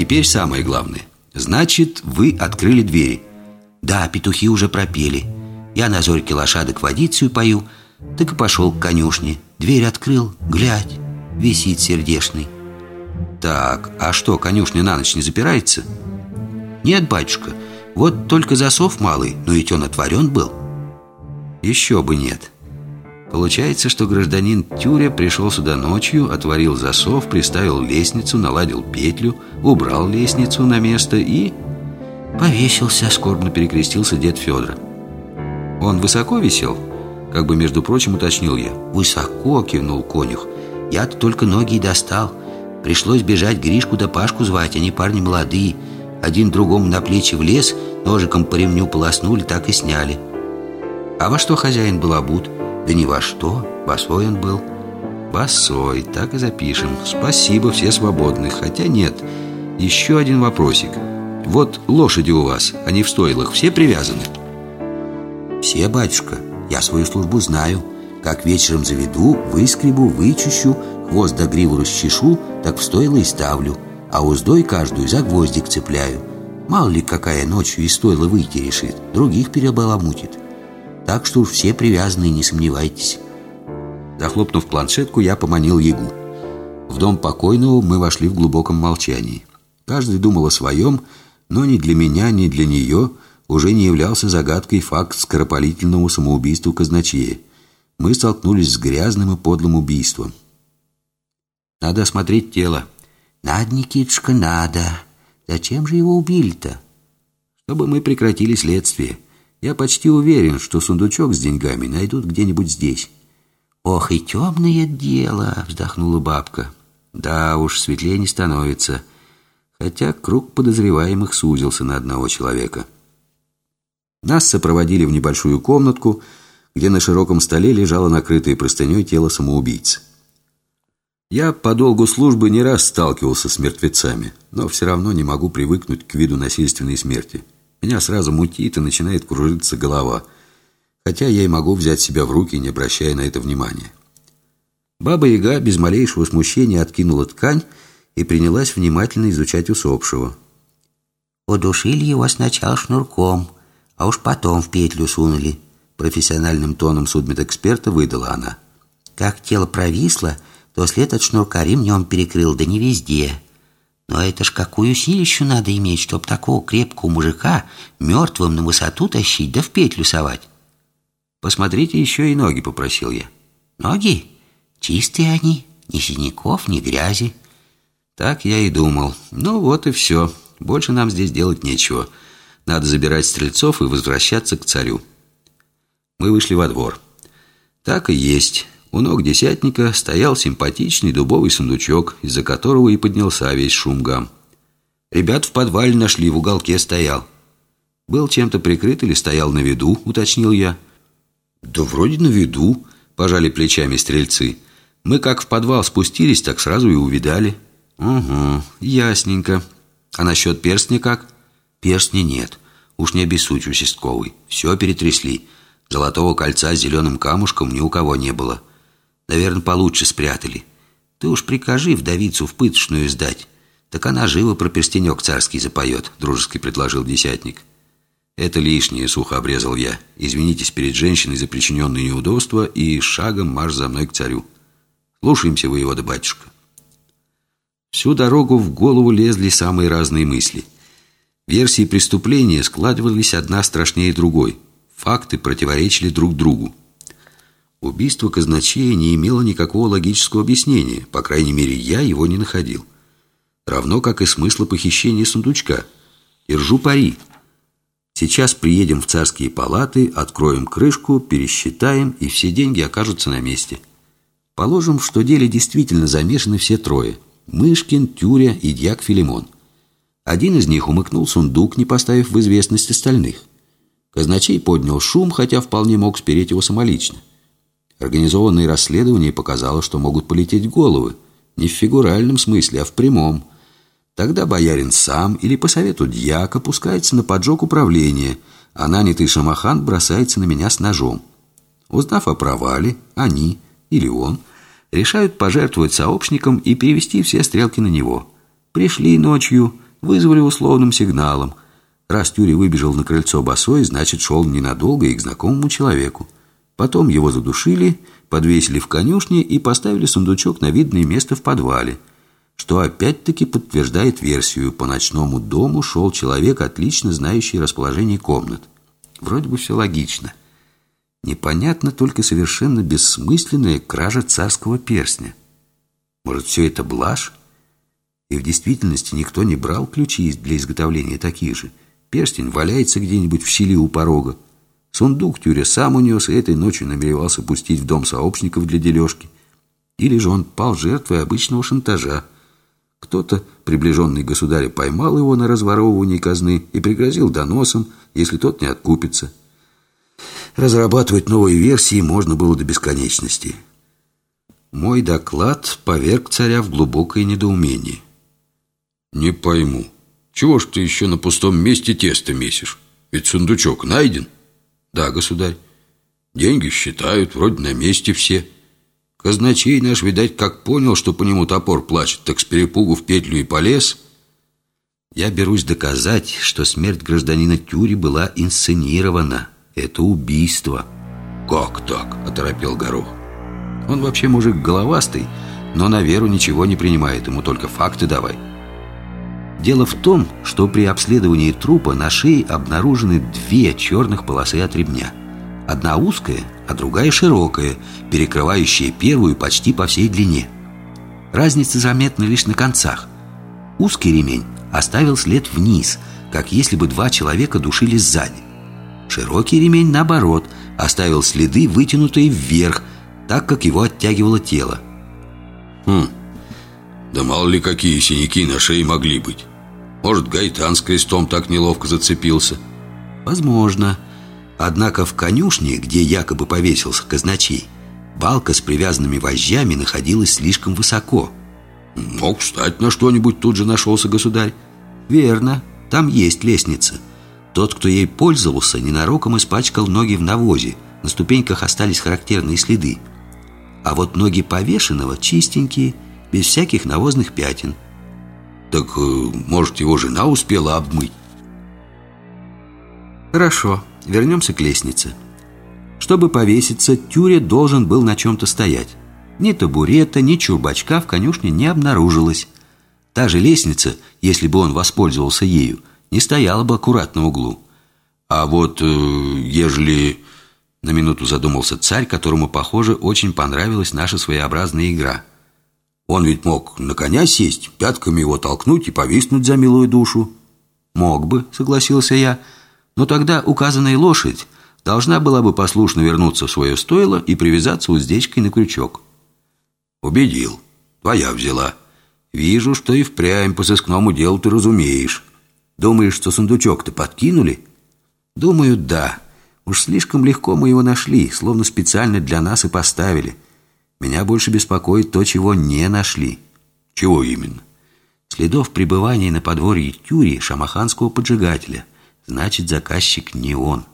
Теперь самое главное. Значит, вы открыли двери. Да, петухи уже пропели. Я на зорьке лошадок водицию пою, так и пошел к конюшне. Дверь открыл, глядь, висит сердешный. Так, а что, конюшня на ночь не запирается? Нет, батюшка, вот только засов малый, но ведь он отворен был. Еще бы нет. Получается, что гражданин Тюря пришел сюда ночью, отворил засов, приставил лестницу, наладил петлю, убрал лестницу на место и... Повесился, скорбно перекрестился дед Федор. Он высоко висел? Как бы, между прочим, уточнил я. Высоко, кивнул конюх. Я-то только ноги достал. Пришлось бежать Гришку да Пашку звать, они парни молодые. Один другому на плечи влез, ножиком по ремню полоснули, так и сняли. А во что хозяин был обут? Да ни во что, босой он был. Босой, так и запишем. Спасибо, все свободны. Хотя нет, еще один вопросик. Вот лошади у вас, они в стойлах, все привязаны? Все, батюшка, я свою службу знаю. Как вечером заведу, выскребу, вычищу, хвост до гриву расчешу, так в стойло и ставлю. А уздой каждую за гвоздик цепляю. Мало ли какая ночью из стойла выйти решит, других перебаламутит. Так что уж все привязаны, не сомневайтесь. Захлопнув планшетку, я поманил Ягу В дом покойного мы вошли в глубоком молчании. Каждый думал о своем, но ни для меня, ни для нее уже не являлся загадкой факт скоропалительного самоубийства казначея. Мы столкнулись с грязным и подлым убийством. Надо осмотреть тело Надо, Никитушка, надо. Зачем же его убили-то? Чтобы мы прекратили следствие я почти уверен, что сундучок с деньгами найдут где-нибудь здесь. «Ох, и темное дело!» — вздохнула бабка. «Да уж, светлее не становится. Хотя круг подозреваемых сузился на одного человека». Нас сопроводили в небольшую комнатку, где на широком столе лежало накрытое простыней тело самоубийцы. Я по долгу службы не раз сталкивался с мертвецами, но все равно не могу привыкнуть к виду насильственной смерти. Меня сразу мутит и начинает кружиться голова. Хотя я и могу взять себя в руки, не обращая на это внимания. Баба-яга без малейшего смущения откинула ткань и принялась внимательно изучать усопшего. «Удушили его сначала шнурком, а уж потом в петлю сунули», профессиональным тоном судмедэксперта выдала она. «Как тело провисло, то след от шнурка ремнем перекрыл, да не везде. Но это ж какую силищу надо иметь, чтоб такого крепкого мужика мертвым на высоту тащить да в петлю совать. Посмотрите еще и ноги, попросил я. Ноги? Чистые они, ни синяков, ни грязи. Так я и думал. Ну вот и все. Больше нам здесь делать нечего. Надо забирать стрельцов и возвращаться к царю. Мы вышли во двор. Так и есть. У ног десятника стоял симпатичный дубовый сундучок, из-за которого и поднялся весь шум гам. Ребят в подвале нашли, в уголке стоял. Был чем-то прикрыт или стоял на виду, уточнил я. Да вроде на виду, пожали плечами стрельцы. Мы как в подвал спустились, так сразу и увидали. Угу, ясненько. А насчет перстня как? Перстня нет. Уж не обессудь, участковый. Все перетрясли. Золотого кольца с зеленым камушком ни у кого не было. Наверное, получше спрятали. Ты уж прикажи вдовицу в пыточную сдать. Так она живо про перстенек царский запоет, дружески предложил десятник. Это лишнее, сухо обрезал я. Извинитесь перед женщиной за причиненные неудобства и шагом марш за мной к царю. Слушаемся, воевода батюшка. Всю дорогу в голову лезли самые разные мысли. Версии преступления складывались одна страшнее другой. Факты противоречили друг другу. Убийство казначея не имело никакого логического объяснения, по крайней мере, я его не находил. Равно как и смысла похищения сундучка. Держу пари. Сейчас приедем в царские палаты, откроем крышку, пересчитаем, и все деньги окажутся на месте. Положим, что деле действительно замешаны все трое. Мышкин, Тюря и дьяк Филимон. Один из них умыкнул сундук, не поставив в известность остальных. Казначей поднял шум, хотя вполне мог спереть его самолично. Организованное расследование показало, что могут полететь головы. Не в фигуральном смысле, а в прямом. Тогда боярин сам или по совету дьяка пускается на поджог управления, а нанятый шамахан бросается на меня с ножом. Узнав о провале, они или он решают пожертвовать сообщникам и перевести все стрелки на него. Пришли ночью, вызвали условным сигналом. Раз Тюри выбежал на крыльцо босой, значит, шел ненадолго и к знакомому человеку. Потом его задушили, подвесили в конюшне и поставили сундучок на видное место в подвале, что опять-таки подтверждает версию. По ночному дому шел человек, отлично знающий расположение комнат. Вроде бы все логично. Непонятно только совершенно бессмысленная кража царского перстня. Может, все это блажь? И в действительности никто не брал ключи для изготовления таких же. Перстень валяется где-нибудь в щели у порога. Сундук Тюря сам унес и этой ночью намеревался пустить в дом сообщников для дележки. Или же он пал жертвой обычного шантажа. Кто-то, приближенный государя, поймал его на разворовывании казны и пригрозил доносом, если тот не откупится. Разрабатывать новые версии можно было до бесконечности. Мой доклад поверг царя в глубокое недоумение. «Не пойму, чего ж ты еще на пустом месте тесто месишь? Ведь сундучок найден?» «Да, государь». «Деньги считают, вроде на месте все». Казначей наш, видать, как понял, что по нему топор плачет, так с перепугу в петлю и полез. Я берусь доказать, что смерть гражданина Тюри была инсценирована. Это убийство. Как так? Оторопел Горох. Он вообще мужик головастый, но на веру ничего не принимает, ему только факты давай. Дело в том, что при обследовании трупа на шее обнаружены две черных полосы от ремня. Одна узкая, а другая широкая, перекрывающая первую почти по всей длине. Разница заметна лишь на концах. Узкий ремень оставил след вниз, как если бы два человека душили сзади. Широкий ремень, наоборот, оставил следы, вытянутые вверх, так как его оттягивало тело. Хм, да мало ли какие синяки на шее могли быть. Может, Гайтан с крестом так неловко зацепился. Возможно. Однако в конюшне, где якобы повесился казначей, балка с привязанными вожжами находилась слишком высоко. Мог встать на что-нибудь, тут же нашелся государь. Верно, там есть лестница. Тот, кто ей пользовался, ненароком испачкал ноги в навозе. На ступеньках остались характерные следы. А вот ноги повешенного чистенькие, без всяких навозных пятен. Так, э, может, его жена успела обмыть? Хорошо, вернемся к лестнице. Чтобы повеситься, Тюре должен был на чем-то стоять. Ни табурета, ни чурбачка в конюшне не обнаружилось. Та же лестница, если бы он воспользовался ею, не стояла бы аккуратно в углу. А вот, э, ежели... На минуту задумался царь, которому, похоже, очень понравилась наша своеобразная игра. Он ведь мог на коня сесть, пятками его толкнуть и повиснуть за милую душу. Мог бы, согласился я, но тогда указанная лошадь должна была бы послушно вернуться в свое стойло и привязаться уздечкой на крючок. Убедил. Твоя взяла. Вижу, что и впрямь по сыскному делу ты разумеешь. Думаешь, что сундучок-то подкинули? Думаю, да. Уж слишком легко мы его нашли, словно специально для нас и поставили. Меня больше беспокоит то, чего не нашли. Чего именно? Следов пребывания на подворье Тюри шамаханского поджигателя. Значит, заказчик не он.